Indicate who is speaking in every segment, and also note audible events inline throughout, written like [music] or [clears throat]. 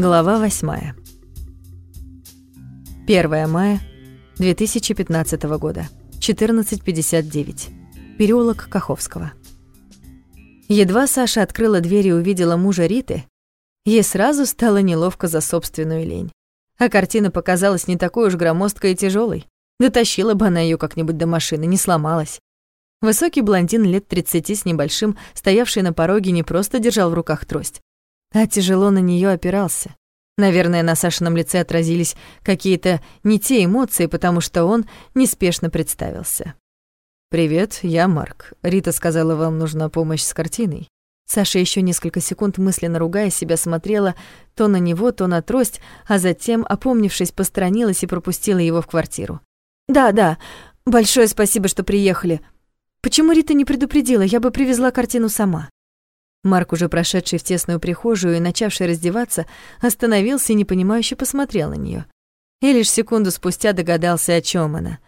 Speaker 1: Глава 8. 1 мая 2015 года. 14.59. Переулок Каховского. Едва Саша открыла дверь и увидела мужа Риты, ей сразу стало неловко за собственную лень. А картина показалась не такой уж громоздкой и тяжелой. Дотащила бы она ее как-нибудь до машины, не сломалась. Высокий блондин лет 30 с небольшим, стоявший на пороге, не просто держал в руках трость, а тяжело на нее опирался. Наверное, на Сашином лице отразились какие-то не те эмоции, потому что он неспешно представился. «Привет, я Марк. Рита сказала, вам нужна помощь с картиной». Саша еще несколько секунд мысленно ругая себя смотрела то на него, то на трость, а затем, опомнившись, посторонилась и пропустила его в квартиру. «Да, да, большое спасибо, что приехали. Почему Рита не предупредила? Я бы привезла картину сама». Марк, уже прошедший в тесную прихожую и начавший раздеваться, остановился и непонимающе посмотрел на нее. И лишь секунду спустя догадался, о чем она.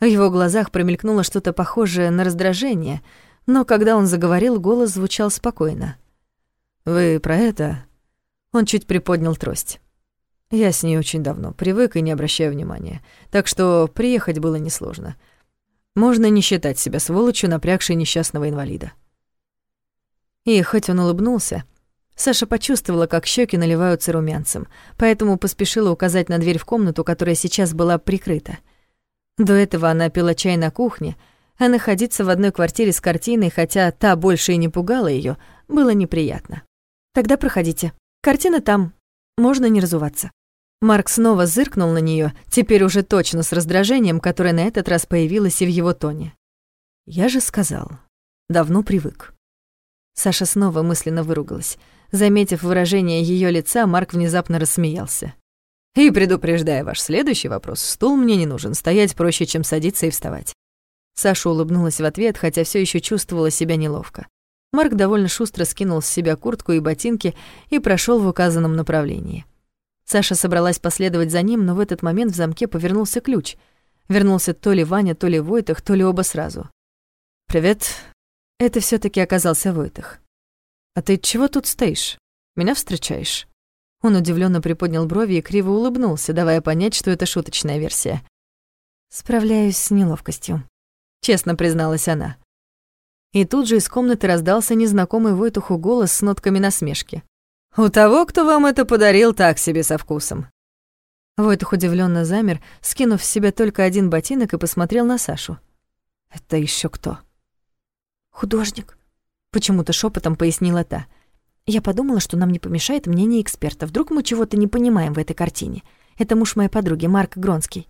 Speaker 1: В его глазах промелькнуло что-то похожее на раздражение, но когда он заговорил, голос звучал спокойно. «Вы про это?» Он чуть приподнял трость. «Я с ней очень давно, привык и не обращаю внимания, так что приехать было несложно. Можно не считать себя сволочью, напрягшей несчастного инвалида». И хоть он улыбнулся, Саша почувствовала, как щеки наливаются румянцем, поэтому поспешила указать на дверь в комнату, которая сейчас была прикрыта. До этого она пила чай на кухне, а находиться в одной квартире с картиной, хотя та больше и не пугала ее, было неприятно. «Тогда проходите. Картина там. Можно не разуваться». Марк снова зыркнул на нее, теперь уже точно с раздражением, которое на этот раз появилось и в его тоне. «Я же сказал, давно привык». Саша снова мысленно выругалась. Заметив выражение ее лица, Марк внезапно рассмеялся. «И предупреждая ваш следующий вопрос, стул мне не нужен, стоять проще, чем садиться и вставать». Саша улыбнулась в ответ, хотя все еще чувствовала себя неловко. Марк довольно шустро скинул с себя куртку и ботинки и прошел в указанном направлении. Саша собралась последовать за ним, но в этот момент в замке повернулся ключ. Вернулся то ли Ваня, то ли Войтах, то ли оба сразу. «Привет», это все таки оказался Войтах. «А ты чего тут стоишь? Меня встречаешь?» Он удивленно приподнял брови и криво улыбнулся, давая понять, что это шуточная версия. «Справляюсь с неловкостью», — честно призналась она. И тут же из комнаты раздался незнакомый Войтуху голос с нотками насмешки. «У того, кто вам это подарил, так себе со вкусом». Войтух удивленно замер, скинув с себя только один ботинок и посмотрел на Сашу. «Это еще кто?» «Художник», — почему-то шепотом пояснила та. «Я подумала, что нам не помешает мнение эксперта. Вдруг мы чего-то не понимаем в этой картине. Это муж моей подруги, Марк Гронский».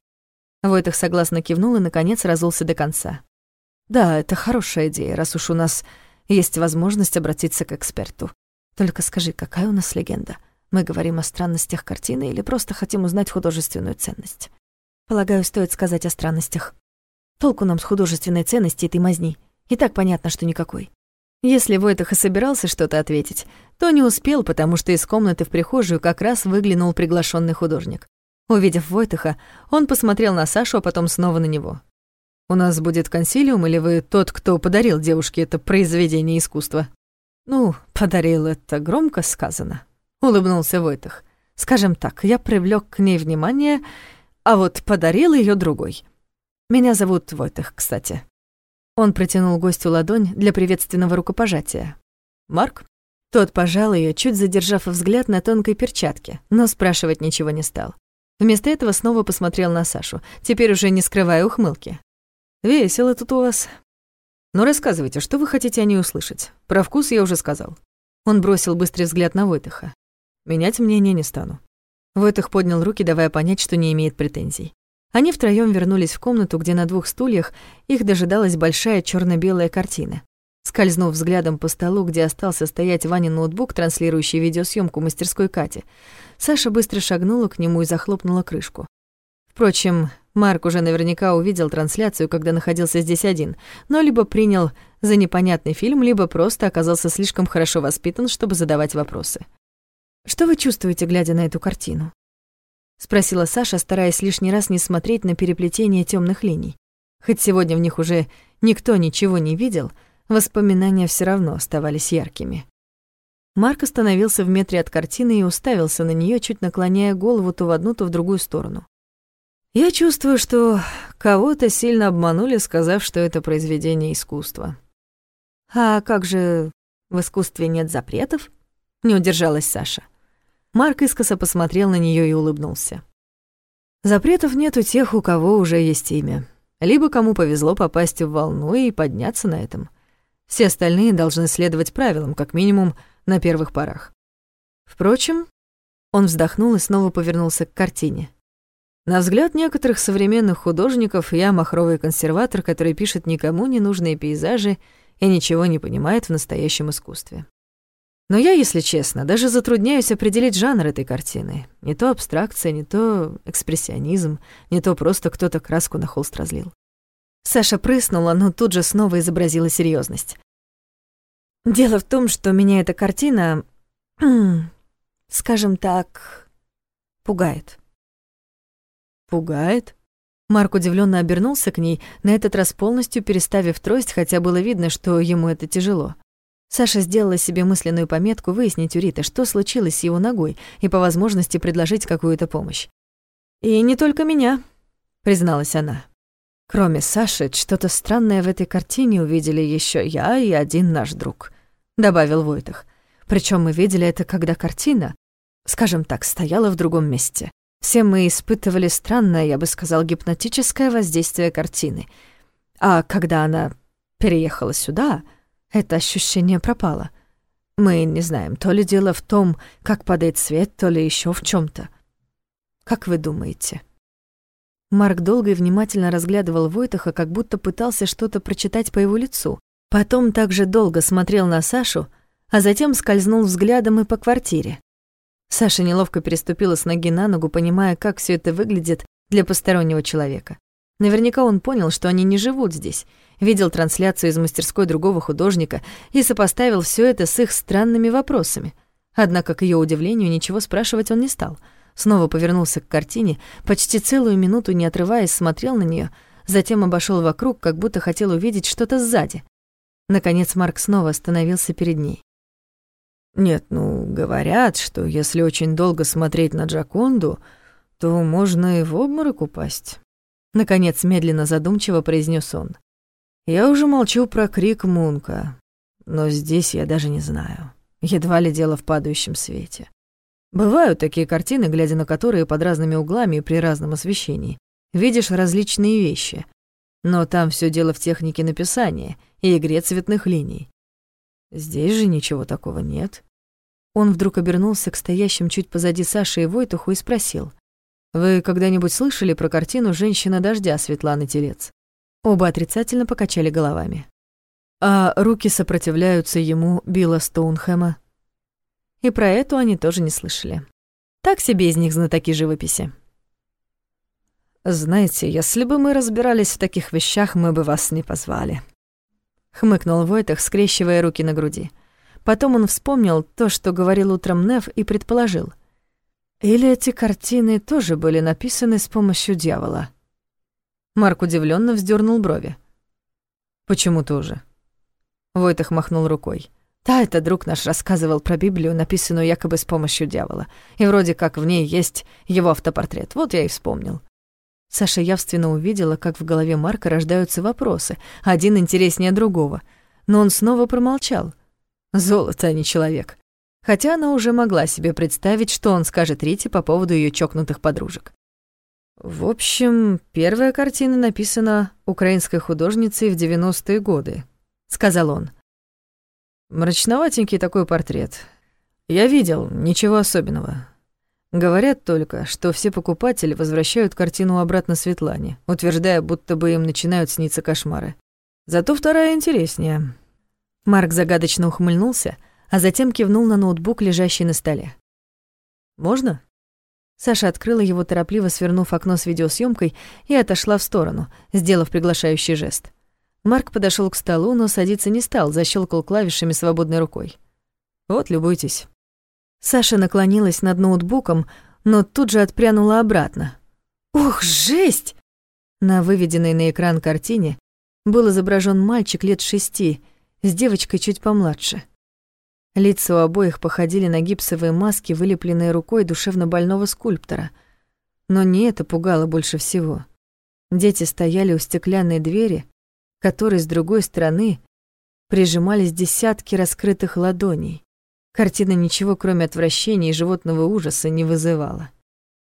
Speaker 1: Войтах согласно кивнул и, наконец, разулся до конца. «Да, это хорошая идея, раз уж у нас есть возможность обратиться к эксперту. Только скажи, какая у нас легенда? Мы говорим о странностях картины или просто хотим узнать художественную ценность?» «Полагаю, стоит сказать о странностях. Толку нам с художественной ценности этой мазни. И так понятно, что никакой. Если Войтах и собирался что-то ответить, то не успел, потому что из комнаты в прихожую как раз выглянул приглашенный художник. Увидев Войтаха, он посмотрел на Сашу, а потом снова на него. «У нас будет консилиум, или вы тот, кто подарил девушке это произведение искусства?» «Ну, подарил это громко сказано», — улыбнулся Войтах. «Скажем так, я привлёк к ней внимание, а вот подарил её другой. Меня зовут Войтах, кстати». Он протянул гостю ладонь для приветственного рукопожатия. «Марк?» Тот пожал ее, чуть задержав взгляд на тонкой перчатке, но спрашивать ничего не стал. Вместо этого снова посмотрел на Сашу, теперь уже не скрывая ухмылки. «Весело тут у вас. Ну, рассказывайте, что вы хотите о ней услышать? Про вкус я уже сказал». Он бросил быстрый взгляд на Войтыха. «Менять мнение не стану». Войтых поднял руки, давая понять, что не имеет претензий. Они втроём вернулись в комнату, где на двух стульях их дожидалась большая чёрно белая картина. Скользнув взглядом по столу, где остался стоять Ванин ноутбук, транслирующий видеосъёмку мастерской Кати, Саша быстро шагнула к нему и захлопнула крышку. Впрочем, Марк уже наверняка увидел трансляцию, когда находился здесь один, но либо принял за непонятный фильм, либо просто оказался слишком хорошо воспитан, чтобы задавать вопросы. «Что вы чувствуете, глядя на эту картину?» — спросила Саша, стараясь лишний раз не смотреть на переплетение темных линий. Хоть сегодня в них уже никто ничего не видел, воспоминания все равно оставались яркими. Марк остановился в метре от картины и уставился на нее, чуть наклоняя голову то в одну, то в другую сторону. «Я чувствую, что кого-то сильно обманули, сказав, что это произведение искусства». «А как же в искусстве нет запретов?» — не удержалась Саша. Марк искоса посмотрел на нее и улыбнулся. «Запретов нет у тех, у кого уже есть имя. Либо кому повезло попасть в волну и подняться на этом. Все остальные должны следовать правилам, как минимум, на первых порах. Впрочем, он вздохнул и снова повернулся к картине. На взгляд некоторых современных художников я махровый консерватор, который пишет никому не нужные пейзажи и ничего не понимает в настоящем искусстве. Но я, если честно, даже затрудняюсь определить жанр этой картины. Не то абстракция, не то экспрессионизм, не то просто кто-то краску на холст разлил. Саша прыснула, но тут же снова изобразила серьезность. Дело в том, что меня эта картина, [clears throat] скажем так, пугает.
Speaker 2: Пугает?
Speaker 1: Марк удивленно обернулся к ней, на этот раз полностью переставив трость, хотя было видно, что ему это тяжело. Саша сделала себе мысленную пометку выяснить у Риты, что случилось с его ногой, и по возможности предложить какую-то помощь. «И не только меня», — призналась она. «Кроме Саши, что-то странное в этой картине увидели еще я и один наш друг», — добавил Войтах. Причем мы видели это, когда картина, скажем так, стояла в другом месте. Все мы испытывали странное, я бы сказал, гипнотическое воздействие картины. А когда она переехала сюда, это ощущение пропало. Мы не знаем, то ли дело в том, как падает свет, то ли еще в чем то Как вы думаете?» Марк долго и внимательно разглядывал Войтаха, как будто пытался что-то прочитать по его лицу. Потом также долго смотрел на Сашу, а затем скользнул взглядом и по квартире. Саша неловко переступила с ноги на ногу, понимая, как все это выглядит для постороннего человека. Наверняка он понял, что они не живут здесь, видел трансляцию из мастерской другого художника и сопоставил все это с их странными вопросами. Однако, к ее удивлению, ничего спрашивать он не стал. Снова повернулся к картине, почти целую минуту, не отрываясь, смотрел на нее, затем обошел вокруг, как будто хотел увидеть что-то сзади. Наконец Марк снова остановился перед ней.
Speaker 2: «Нет, ну, говорят, что если очень долго смотреть на Джаконду, то можно и в обморок упасть».
Speaker 1: Наконец, медленно задумчиво произнес он.
Speaker 2: Я уже молчу про крик Мунка, но здесь я даже не знаю. Едва ли дело в падающем свете. Бывают такие картины, глядя на которые под разными углами и при разном освещении. Видишь различные вещи. Но там все дело в технике написания и игре цветных линий. Здесь же ничего такого нет.
Speaker 1: Он вдруг обернулся к стоящим чуть позади Саши и Войтуху и спросил. «Вы когда-нибудь слышали про картину «Женщина дождя» Светланы Телец?» Оба отрицательно покачали головами. А руки сопротивляются ему Билла Стоунхэма. И про эту они тоже не слышали. Так себе из них знатоки живописи.
Speaker 2: «Знаете, если бы мы разбирались в таких вещах, мы бы вас не позвали», — хмыкнул Войтах, скрещивая руки на груди.
Speaker 1: Потом он вспомнил то, что говорил утром Нев, и предположил. «Или эти картины тоже были написаны с помощью дьявола?» Марк удивленно вздернул брови.
Speaker 2: «Почему тоже?»
Speaker 1: Войтах махнул рукой. «Да, это друг наш рассказывал про Библию, написанную якобы с помощью дьявола. И вроде как в ней есть его автопортрет. Вот я и вспомнил». Саша явственно увидела, как в голове Марка рождаются вопросы, один интереснее другого. Но он снова промолчал. Золото, а не человек. Хотя она уже могла себе представить, что он скажет Рите по поводу ее чокнутых подружек.
Speaker 2: В общем, первая картина написана украинской художницей в 90-е годы, сказал он. Мрачноватенький такой портрет. Я видел, ничего особенного. Говорят только, что все покупатели возвращают картину обратно Светлане, утверждая, будто бы им начинают сниться кошмары. Зато вторая интереснее.
Speaker 1: Марк загадочно ухмыльнулся, а затем кивнул на ноутбук, лежащий на столе.
Speaker 2: «Можно?»
Speaker 1: Саша открыла его, торопливо свернув окно с видеосъемкой и отошла в сторону, сделав приглашающий жест. Марк подошел к столу, но садиться не стал, защелкал клавишами свободной рукой.
Speaker 2: «Вот, любуйтесь».
Speaker 1: Саша наклонилась над ноутбуком, но тут же отпрянула обратно. «Ух, жесть!» На выведенной на экран картине был изображен мальчик лет шести с девочкой чуть помладше. Лица у обоих походили на гипсовые маски, вылепленные рукой душевно больного скульптора. Но не это пугало больше всего. Дети стояли у стеклянной двери, которой с другой стороны прижимались десятки раскрытых ладоней. Картина ничего, кроме отвращения и животного ужаса, не вызывала.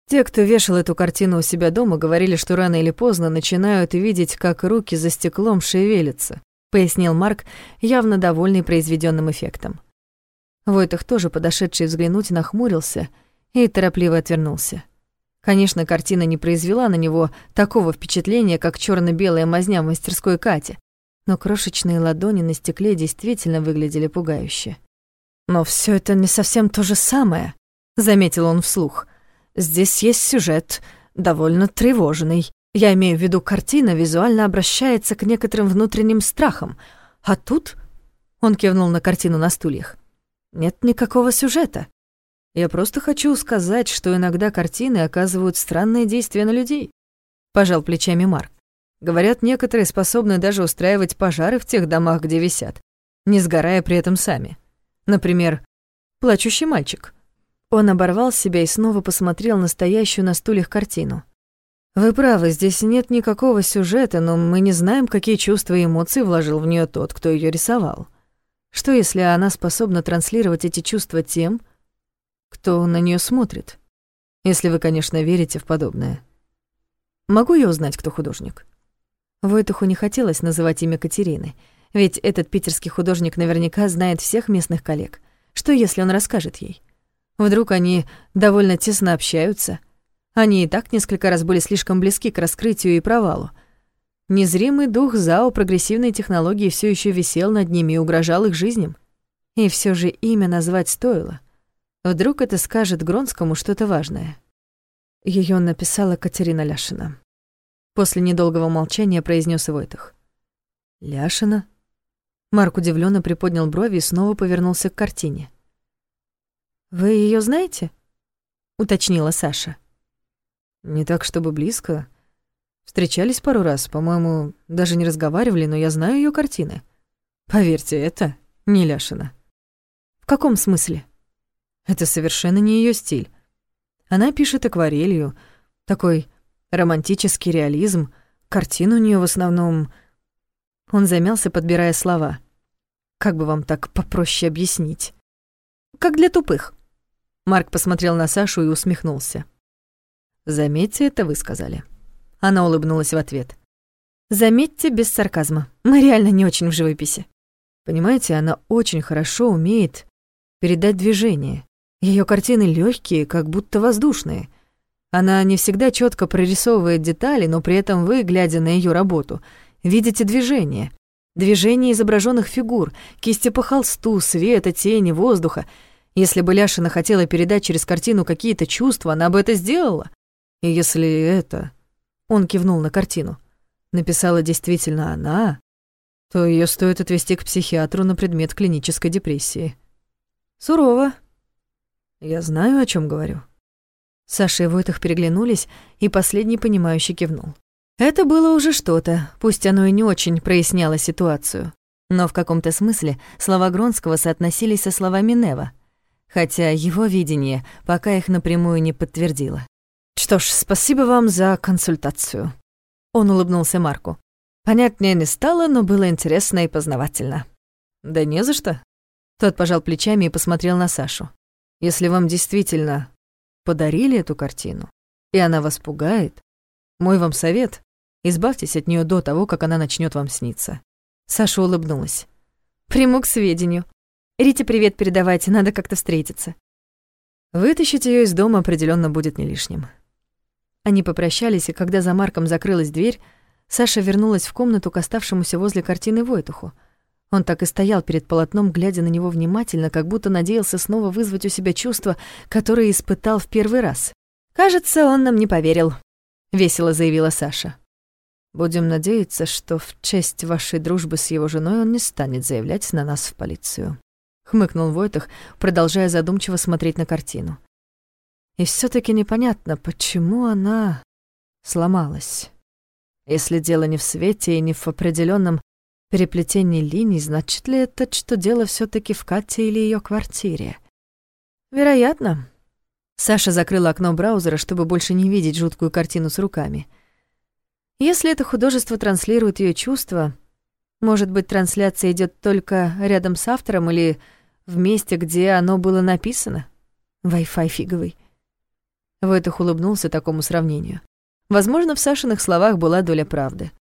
Speaker 1: Те, кто вешал эту картину у себя дома, говорили, что рано или поздно начинают видеть, как руки за стеклом шевелятся, пояснил Марк, явно довольный произведенным эффектом. Войтах тоже, подошедший взглянуть, нахмурился и торопливо отвернулся. Конечно, картина не произвела на него такого впечатления, как черно белая мазня в мастерской Кати, но крошечные ладони на стекле действительно выглядели пугающе. «Но все это не совсем то же самое», — заметил он вслух. «Здесь есть сюжет, довольно тревожный. Я имею в виду, картина визуально обращается к некоторым внутренним страхам. А тут...» — он кивнул на картину на стульях. «Нет никакого сюжета. Я просто хочу сказать, что иногда картины оказывают странное действие на людей», — пожал плечами Марк. «Говорят, некоторые способны даже устраивать пожары в тех домах, где висят, не сгорая при этом сами. Например, плачущий мальчик». Он оборвал себя и снова посмотрел на стоящую на стульях картину. «Вы правы, здесь нет никакого сюжета, но мы не знаем, какие чувства и эмоции вложил в нее тот, кто ее рисовал. Что, если она способна транслировать эти чувства тем, кто на нее смотрит. Если вы, конечно, верите в подобное. Могу я узнать, кто художник? Войтуху не хотелось называть имя Катерины, ведь этот питерский художник наверняка знает всех местных коллег. Что, если он расскажет ей? Вдруг они довольно тесно общаются? Они и так несколько раз были слишком близки к раскрытию и провалу. Незримый дух ЗАО прогрессивной технологии все еще висел над ними и угрожал их жизням. И все же имя назвать стоило. Вдруг это скажет Гронскому что-то важное. Ее написала Катерина Ляшина. После недолгого молчания произнес Войтах. «Ляшина?» Марк удивленно приподнял брови и снова повернулся к картине. «Вы ее знаете?» — уточнила Саша. «Не так, чтобы близко. Встречались пару раз, по-моему, даже не разговаривали, но я знаю ее картины. Поверьте, это не Ляшина». «В каком смысле?» Это совершенно не ее стиль. Она пишет акварелью, такой романтический реализм. Картины у нее в основном... Он замялся, подбирая слова. Как бы вам так попроще объяснить? Как для тупых. Марк посмотрел на Сашу и усмехнулся. «Заметьте, это вы сказали». Она улыбнулась в ответ. «Заметьте, без сарказма. Мы реально не очень в живописи». Понимаете, она очень хорошо умеет передать движение. Ее картины легкие, как будто воздушные. Она не всегда четко прорисовывает детали, но при этом вы, глядя на ее работу, видите движение. Движение изображенных фигур, кисти по холсту, света, тени, воздуха. Если бы Ляшина хотела передать через картину какие-то чувства, она бы это сделала. И если это... Он кивнул на картину. Написала действительно она, то ее стоит отвезти к психиатру на предмет клинической депрессии. Сурово, я знаю, о чем говорю. Саша и Войтах переглянулись, и последний понимающе кивнул. Это было уже что-то, пусть оно и не очень проясняло ситуацию. Но в каком-то смысле слова Гронского соотносились со словами Нева, хотя его видение пока их напрямую не подтвердило. «Что ж, спасибо вам за консультацию». Он улыбнулся Марку. Понятнее не стало, но было интересно и познавательно. «Да не за что». Тот пожал плечами и посмотрел на Сашу. Если вам действительно подарили эту картину, и она вас пугает, мой вам совет — избавьтесь от нее до того, как она начнет вам сниться». Саша улыбнулась. «Приму к сведению. Рите привет передавайте, надо как-то встретиться». Вытащить ее из дома определенно будет не лишним. Они попрощались, и когда за Марком закрылась дверь, Саша вернулась в комнату к оставшемуся возле картины Войтуху — он так и стоял перед полотном, глядя на него внимательно, как будто надеялся снова вызвать у себя чувства, которые испытал в первый раз. «Кажется, он нам не поверил», — весело заявила Саша. «Будем надеяться, что в честь вашей дружбы с его женой он не станет заявлять на нас в полицию», — хмыкнул Войтах, продолжая задумчиво смотреть на картину. «И все таки непонятно, почему она сломалась. Если дело не в свете и не в определенном
Speaker 2: Переплетение линий, значит ли это, что дело все таки в Кате или ее квартире? Вероятно. Саша закрыла окно браузера, чтобы больше не видеть жуткую картину с руками. Если это художество транслирует ее чувства, может быть, трансляция идет только рядом с автором или в месте, где оно было написано? Wi-Fi фиговый. Войтых улыбнулся такому сравнению. Возможно, в Сашиных словах была доля правды.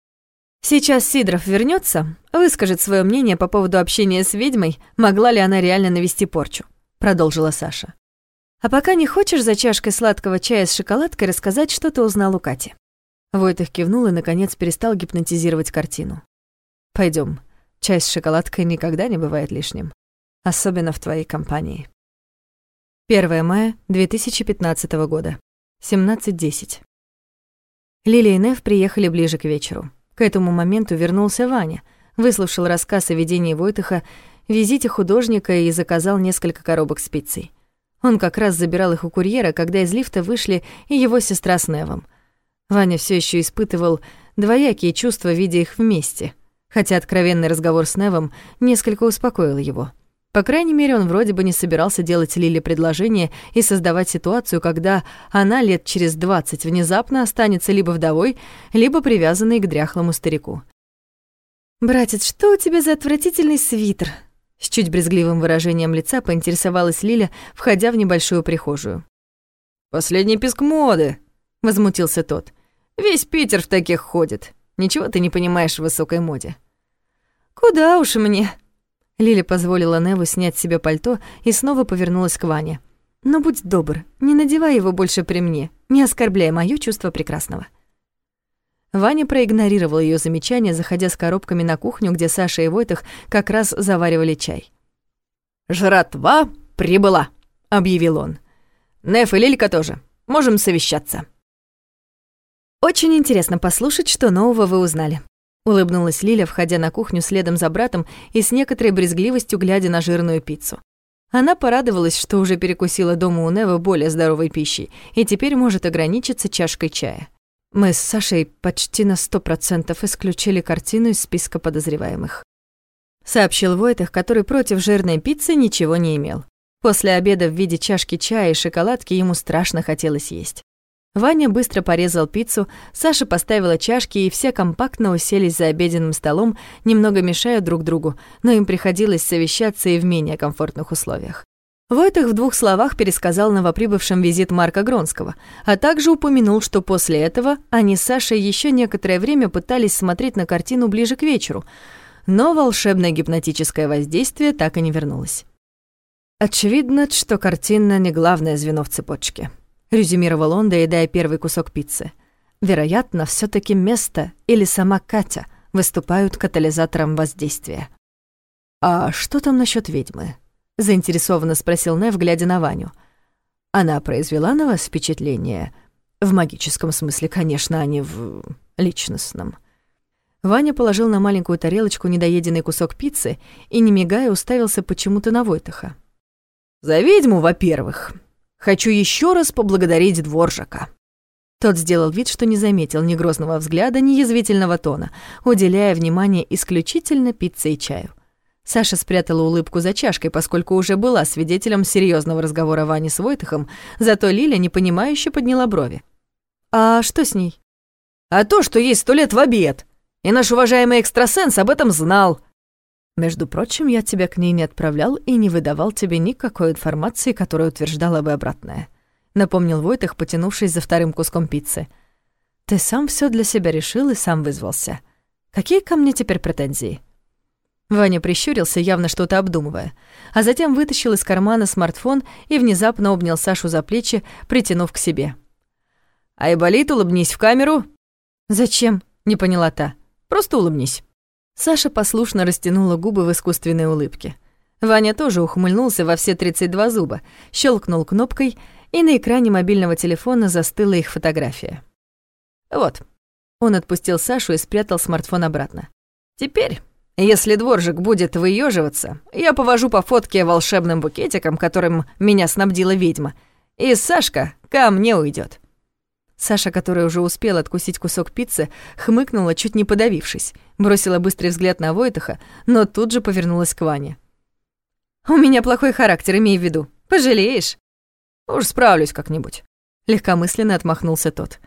Speaker 2: Сейчас Сидоров вернется, выскажет свое мнение по поводу общения с ведьмой, могла ли она реально навести порчу, продолжила Саша. А пока не хочешь за чашкой сладкого чая с шоколадкой рассказать, что ты узнал у Кати? Войтых кивнул и, наконец, перестал гипнотизировать картину. Пойдем. Чай с шоколадкой никогда не бывает лишним. Особенно в твоей компании. 1 мая 2015 года. 17.10. Лилия и Нев приехали ближе к вечеру. К этому моменту вернулся Ваня, выслушал рассказ о видении Войтыха, визите художника и заказал несколько коробок с пиццей. Он как раз забирал их у курьера, когда из лифта вышли и его сестра с Невом. Ваня все еще испытывал двоякие чувства, видя их вместе, хотя откровенный разговор с Невом несколько успокоил его. По крайней мере, он вроде бы не собирался делать Лиле предложение и создавать ситуацию, когда она лет через двадцать внезапно останется либо вдовой, либо привязанной к дряхлому старику. «Братец, что у тебя за отвратительный свитер?» С чуть брезгливым выражением лица поинтересовалась Лиля, входя в небольшую прихожую.
Speaker 3: «Последний писк моды», — возмутился тот. «Весь Питер в таких ходит. Ничего ты не понимаешь в высокой моде».
Speaker 1: «Куда уж мне?» Лиля позволила Неву снять себе пальто и снова повернулась к Ване. «Но будь добр, не надевай его больше при мне, не оскорбляй моё чувство прекрасного». Ваня проигнорировал ее замечание, заходя с коробками на кухню, где Саша и Войтах как раз заваривали чай.
Speaker 3: «Жратва прибыла», — объявил он. «Неф и Лилька тоже. Можем совещаться».
Speaker 1: «Очень интересно послушать, что нового вы узнали», — улыбнулась Лиля, входя на кухню следом за братом и с некоторой брезгливостью глядя на жирную пиццу. Она порадовалась, что уже перекусила дома у Нева более здоровой пищей и теперь может ограничиться чашкой чая. Мы с Сашей почти на сто процентов исключили картину из списка подозреваемых. Сообщил Войтах, который против жирной пиццы ничего не имел. После обеда в виде чашки чая и шоколадки ему страшно хотелось есть. Ваня быстро порезал пиццу, Саша поставила чашки, и все компактно уселись за обеденным столом, немного мешая друг другу, но им приходилось совещаться и в менее комфортных условиях. Войтых в двух словах пересказал новоприбывшим визит Марка Гронского, а также упомянул, что после этого они с Сашей еще некоторое время пытались смотреть на картину ближе к вечеру, но волшебное гипнотическое воздействие так и не вернулось. «Очевидно, что картина не главное звено в цепочке», — резюмировал он, доедая первый кусок пиццы. «Вероятно, все таки место или сама Катя выступают катализатором воздействия». «А что там насчет ведьмы?» — заинтересованно спросил Нев, глядя на Ваню. «Она произвела на вас впечатление? В магическом смысле, конечно, а не в личностном». Ваня положил на маленькую тарелочку недоеденный кусок пиццы и, не мигая, уставился почему-то на Войтаха.
Speaker 3: «За ведьму, во-первых. Хочу еще раз поблагодарить Дворжака».
Speaker 1: Тот сделал вид, что не заметил ни грозного взгляда, ни язвительного тона, уделяя внимание исключительно пицце и чаю. Саша спрятала улыбку за чашкой, поскольку уже была свидетелем серьезного разговора Вани с Войтыхом, зато Лиля непонимающе подняла брови. «А что с ней?»
Speaker 3: «А то, что есть сто лет в обед, и наш уважаемый экстрасенс об этом знал».
Speaker 2: «Между прочим, я тебя к ней не отправлял и не выдавал тебе никакой информации, которая утверждала бы обратное», напомнил Войтых, потянувшись за вторым куском пиццы. «Ты сам все для себя решил и сам вызвался. Какие ко мне теперь претензии?»
Speaker 1: Ваня прищурился, явно что-то обдумывая, а затем вытащил из кармана смартфон и внезапно обнял Сашу за плечи, притянув к себе.
Speaker 3: «Айболит, улыбнись в камеру!»
Speaker 1: «Зачем?» — не поняла та.
Speaker 3: «Просто улыбнись».
Speaker 1: Саша послушно растянула губы в искусственной улыбке. Ваня тоже ухмыльнулся во все 32 зуба, щелкнул кнопкой, и на экране мобильного телефона застыла их фотография.
Speaker 3: «Вот».
Speaker 1: Он отпустил Сашу и спрятал смартфон обратно.
Speaker 3: «Теперь если дворжик будет выёживаться, я повожу по фотке волшебным букетиком, которым меня снабдила ведьма, и Сашка ко мне уйдет.
Speaker 1: Саша, которая уже успела откусить кусок пиццы, хмыкнула, чуть не подавившись, бросила быстрый взгляд на Войтаха, но тут же повернулась к Ване. «У меня плохой характер, имей в виду. Пожалеешь?»
Speaker 2: «Уж справлюсь как-нибудь», —
Speaker 1: легкомысленно отмахнулся тот.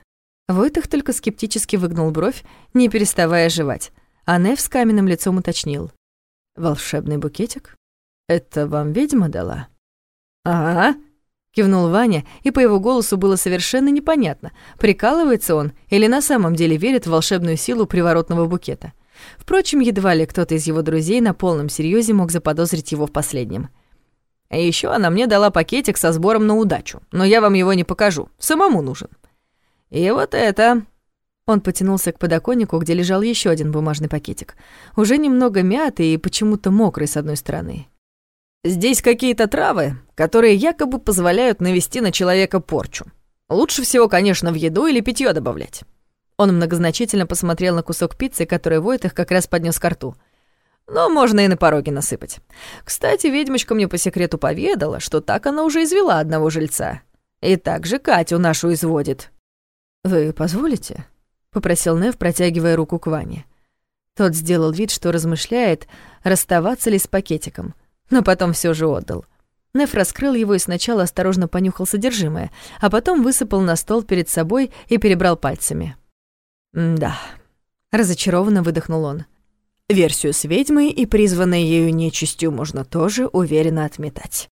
Speaker 1: Войтах только скептически выгнул бровь, не переставая жевать, а Нев с каменным лицом уточнил.
Speaker 2: «Волшебный букетик? Это вам ведьма дала?»
Speaker 1: «Ага», Кивнул Ваня, и по его голосу было совершенно непонятно, прикалывается он или на самом деле верит в волшебную силу приворотного букета. Впрочем, едва ли кто-то из его друзей на полном серьезе мог заподозрить его в последнем. А еще она мне дала пакетик со сбором на удачу, но я вам его не покажу, самому нужен. И вот это... Он потянулся к подоконнику, где лежал еще один бумажный пакетик, уже немного мятый и почему-то мокрый с одной стороны. Здесь какие-то травы, которые якобы позволяют навести на человека порчу. Лучше всего, конечно, в еду или питье добавлять. Он многозначительно посмотрел на кусок пиццы, который Войтых как раз поднес к рту. Но можно и на пороге насыпать. Кстати, ведьмочка мне по секрету поведала, что так она уже извела одного жильца. И также Катю нашу изводит.
Speaker 2: «Вы позволите?» — попросил Нев, протягивая руку к Ване.
Speaker 1: Тот сделал вид, что размышляет, расставаться ли с пакетиком — но потом все же отдал. Неф раскрыл его и сначала осторожно понюхал содержимое, а потом высыпал на стол перед собой и перебрал пальцами.
Speaker 2: «Да», — разочарованно выдохнул он.
Speaker 1: «Версию с ведьмой и призванной ею нечистью можно тоже уверенно отметать.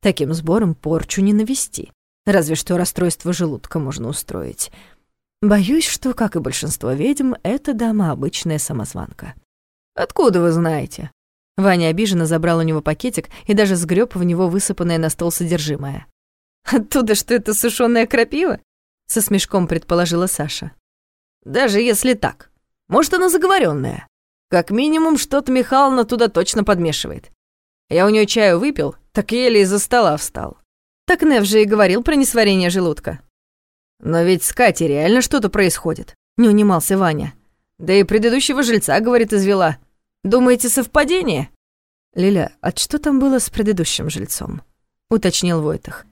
Speaker 1: Таким сбором порчу не навести, разве что расстройство желудка можно устроить. Боюсь, что, как и большинство ведьм, эта дама обычная самозванка». «Откуда вы знаете?» Ваня обиженно забрал у него пакетик и даже сгреб в него высыпанное на стол содержимое. «Оттуда что это сушёная крапива?» — со смешком предположила Саша. «Даже если так. Может, она заговоренная. Как минимум, что-то Михайловна туда точно подмешивает. Я у нее чаю выпил, так еле из-за стола встал. Так Нев же и говорил про несварение желудка. Но ведь с Катей реально что-то происходит, не унимался Ваня. Да и предыдущего жильца, говорит, извела. Думаете, совпадение?»
Speaker 2: «Лиля, а что там было с предыдущим жильцом?»
Speaker 1: — уточнил Войтах.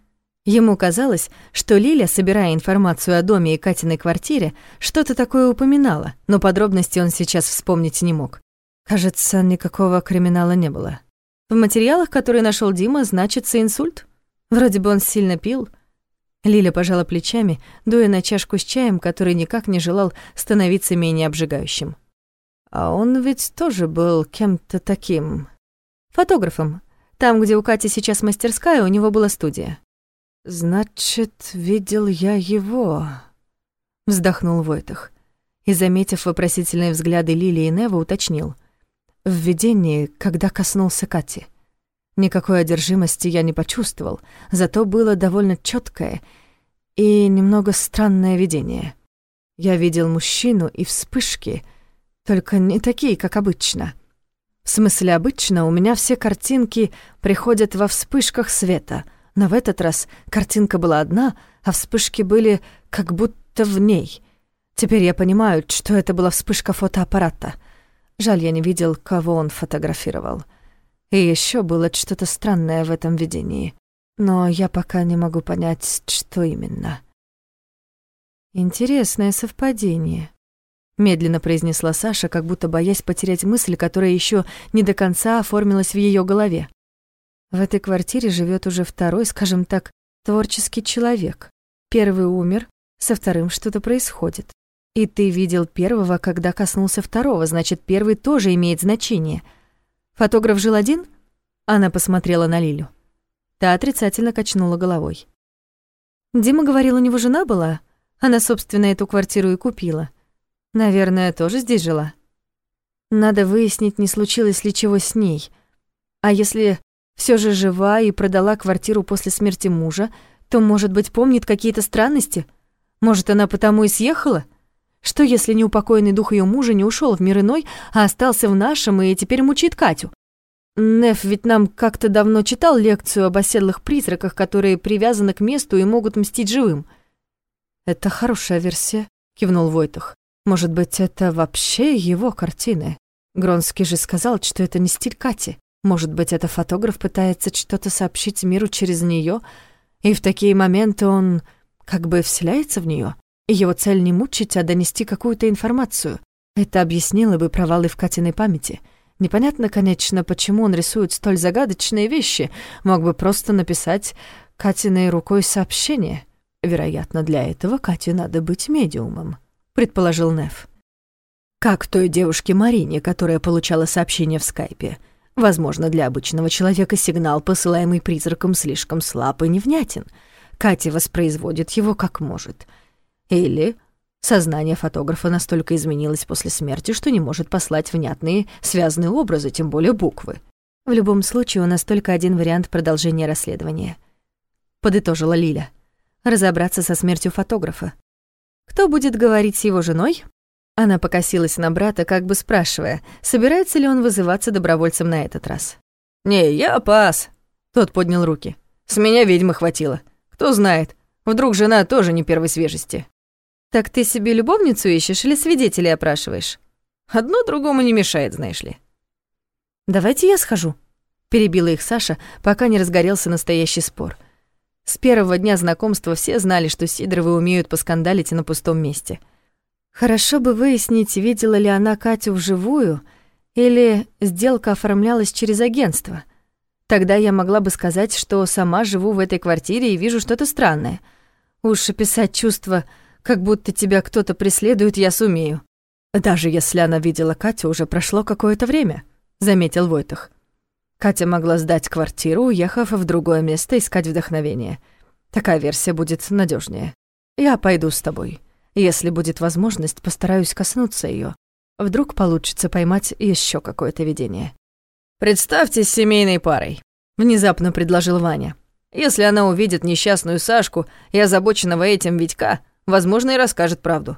Speaker 1: Ему казалось, что Лиля, собирая информацию о доме и Катиной квартире, что-то такое упоминала, но подробности он сейчас вспомнить не мог.
Speaker 2: Кажется, никакого криминала не было.
Speaker 1: В материалах, которые нашел Дима, значится инсульт. Вроде бы он сильно пил. Лиля пожала плечами, дуя на чашку с чаем, который никак не желал становиться менее обжигающим.
Speaker 2: А он ведь тоже был кем-то таким.
Speaker 1: Фотографом. Там, где у Кати сейчас мастерская, у него была студия.
Speaker 2: «Значит, видел я его», — вздохнул Войтах.
Speaker 1: И, заметив вопросительные взгляды Лили и Нева, уточнил.
Speaker 2: «В видении, когда коснулся Кати. Никакой одержимости я не почувствовал, зато было довольно четкое и немного странное видение. Я видел мужчину и вспышки — только не такие, как обычно. В смысле, обычно у меня все картинки приходят во вспышках света, но в этот раз картинка была одна, а вспышки были как будто в ней. Теперь я понимаю, что это была вспышка фотоаппарата. Жаль, я не видел, кого он фотографировал. И еще было что-то странное в этом видении. Но я пока не могу понять, что именно.
Speaker 1: Интересное совпадение медленно произнесла Саша, как будто боясь потерять мысль, которая еще не до конца оформилась в ее голове. В этой квартире живет уже второй, скажем так, творческий человек. Первый умер, со вторым что-то происходит. И ты видел первого, когда коснулся второго, значит, первый тоже имеет значение. Фотограф жил один? Она посмотрела на Лилю. Та отрицательно качнула головой. Дима говорил, у него жена была. Она, собственно, эту квартиру и купила. Наверное, тоже здесь жила. Надо выяснить, не случилось ли чего с ней. А если все же жива и продала квартиру после смерти мужа, то, может быть, помнит какие-то странности? Может, она потому и съехала? Что, если неупокоенный дух ее мужа не ушел в мир иной, а остался в нашем и теперь мучит Катю? Неф ведь нам как-то давно читал лекцию об оседлых призраках, которые привязаны к месту и могут мстить живым.
Speaker 2: «Это хорошая версия», — кивнул Войтах. Может быть, это вообще его картины? Гронский же сказал, что это не стиль Кати. Может быть, это фотограф пытается что-то сообщить миру через нее, и в такие моменты он как бы вселяется в нее.
Speaker 1: Его цель не мучить, а донести какую-то информацию. Это объяснило бы провалы в Катиной памяти. Непонятно, конечно, почему он рисует столь загадочные вещи. Мог бы просто написать Катиной рукой сообщение. Вероятно, для этого Кате надо быть медиумом, предположил Неф. Как той девушке Марине, которая получала сообщение в скайпе. Возможно, для обычного человека сигнал, посылаемый призраком, слишком слаб и невнятен. Катя воспроизводит его как может. Или сознание фотографа настолько изменилось после смерти, что не может послать внятные связанные образы, тем более буквы. В любом случае, у нас только один вариант продолжения расследования. Подытожила Лиля. Разобраться со смертью фотографа. Кто будет говорить с его женой? Она покосилась на брата, как бы спрашивая, собирается ли он вызываться добровольцем на этот раз.
Speaker 3: «Не, я пас», — тот поднял руки. «С меня ведьмы хватило. Кто знает, вдруг жена тоже не первой свежести».
Speaker 1: «Так ты себе любовницу ищешь или свидетелей опрашиваешь?»
Speaker 3: «Одно другому не мешает, знаешь ли».
Speaker 1: «Давайте я схожу», — перебила их Саша, пока не разгорелся настоящий спор. С первого дня знакомства все знали, что Сидоровы умеют поскандалить и на пустом месте — Хорошо бы выяснить, видела ли она Катю вживую или сделка оформлялась через агентство. Тогда я могла бы сказать, что сама живу в этой квартире и вижу что-то странное. Уж описать чувство, как будто тебя кто-то преследует, я сумею. Даже если она видела Катю, уже прошло какое-то время, заметил Войтах. Катя могла сдать квартиру, уехав в другое место искать вдохновение. Такая версия будет надежнее. Я пойду с тобой. Если будет возможность, постараюсь коснуться ее. Вдруг получится поймать еще какое-то видение.
Speaker 3: «Представьтесь семейной парой», — внезапно предложил Ваня. «Если она увидит несчастную Сашку и озабоченного этим Витька, возможно, и расскажет правду.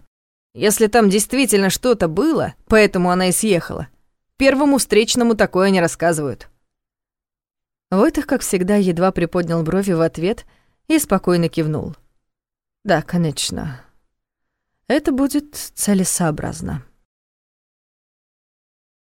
Speaker 3: Если там действительно что-то было, поэтому она и съехала. Первому встречному такое не рассказывают».
Speaker 1: Войтах, как всегда, едва приподнял брови в ответ и спокойно кивнул. «Да, конечно, это будет целесообразно.